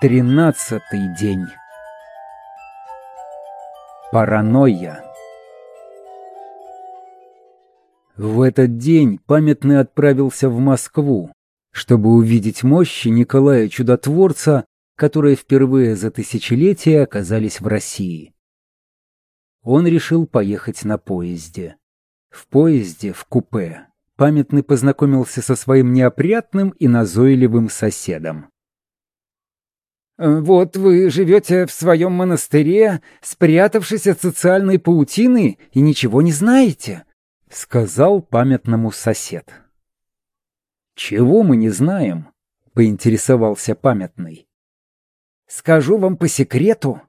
Тринадцатый день. Паранойя. В этот день памятный отправился в Москву, чтобы увидеть мощи Николая Чудотворца, которые впервые за тысячелетия оказались в России. Он решил поехать на поезде. В поезде, в купе, памятный познакомился со своим неопрятным и назойливым соседом. «Вот вы живете в своем монастыре, спрятавшись от социальной паутины, и ничего не знаете», — сказал памятному сосед. «Чего мы не знаем?» — поинтересовался памятный. «Скажу вам по секрету.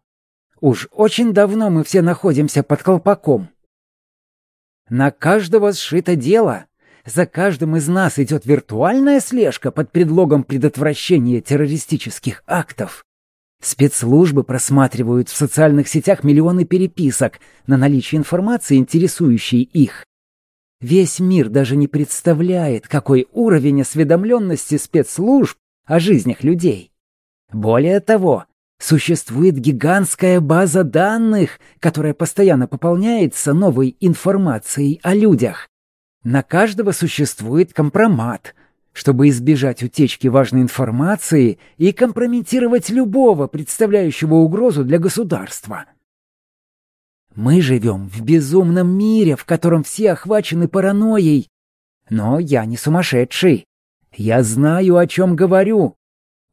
Уж очень давно мы все находимся под колпаком. На каждого сшито дело. За каждым из нас идет виртуальная слежка под предлогом предотвращения террористических актов. Спецслужбы просматривают в социальных сетях миллионы переписок на наличие информации, интересующей их. Весь мир даже не представляет, какой уровень осведомленности спецслужб о жизнях людей. Более того, существует гигантская база данных, которая постоянно пополняется новой информацией о людях. На каждого существует компромат, чтобы избежать утечки важной информации и компрометировать любого, представляющего угрозу для государства. Мы живем в безумном мире, в котором все охвачены паранойей. Но я не сумасшедший. Я знаю, о чем говорю.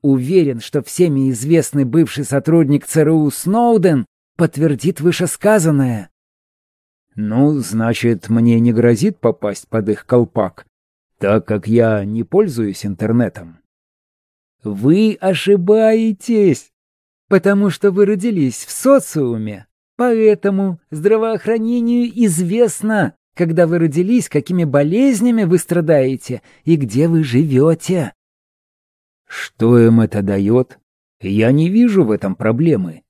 Уверен, что всеми известный бывший сотрудник ЦРУ Сноуден подтвердит вышесказанное. Ну, значит, мне не грозит попасть под их колпак, так как я не пользуюсь интернетом. Вы ошибаетесь, потому что вы родились в социуме. Поэтому здравоохранению известно, когда вы родились, какими болезнями вы страдаете и где вы живете. Что им это дает? Я не вижу в этом проблемы.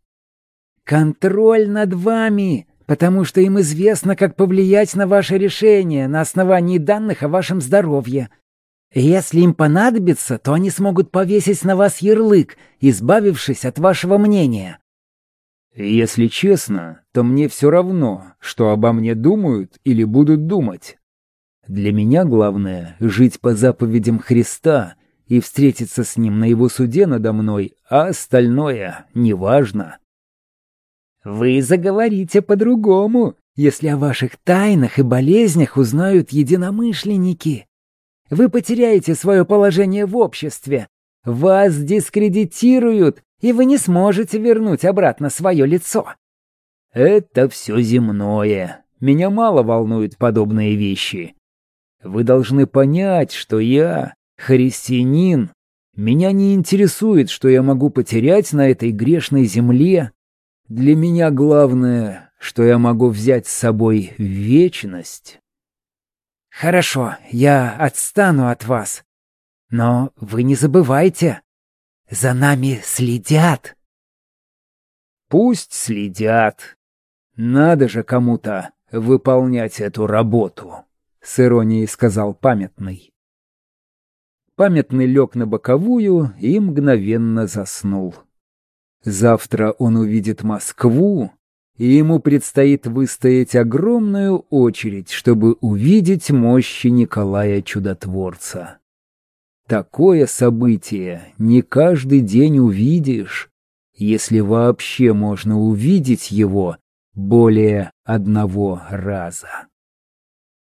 Контроль над вами, потому что им известно, как повлиять на ваше решение на основании данных о вашем здоровье. Если им понадобится, то они смогут повесить на вас ярлык, избавившись от вашего мнения. Если честно, то мне все равно, что обо мне думают или будут думать. Для меня главное — жить по заповедям Христа и встретиться с Ним на Его суде надо мной, а остальное неважно. Вы заговорите по-другому, если о ваших тайнах и болезнях узнают единомышленники. Вы потеряете свое положение в обществе. Вас дискредитируют, и вы не сможете вернуть обратно свое лицо. Это все земное. Меня мало волнуют подобные вещи. Вы должны понять, что я христианин. Меня не интересует, что я могу потерять на этой грешной земле для меня главное, что я могу взять с собой вечность. Хорошо, я отстану от вас. Но вы не забывайте, за нами следят. Пусть следят. Надо же кому-то выполнять эту работу, с иронией сказал памятный. Памятный лег на боковую и мгновенно заснул. Завтра он увидит Москву, и ему предстоит выстоять огромную очередь, чтобы увидеть мощи Николая Чудотворца. Такое событие не каждый день увидишь, если вообще можно увидеть его более одного раза.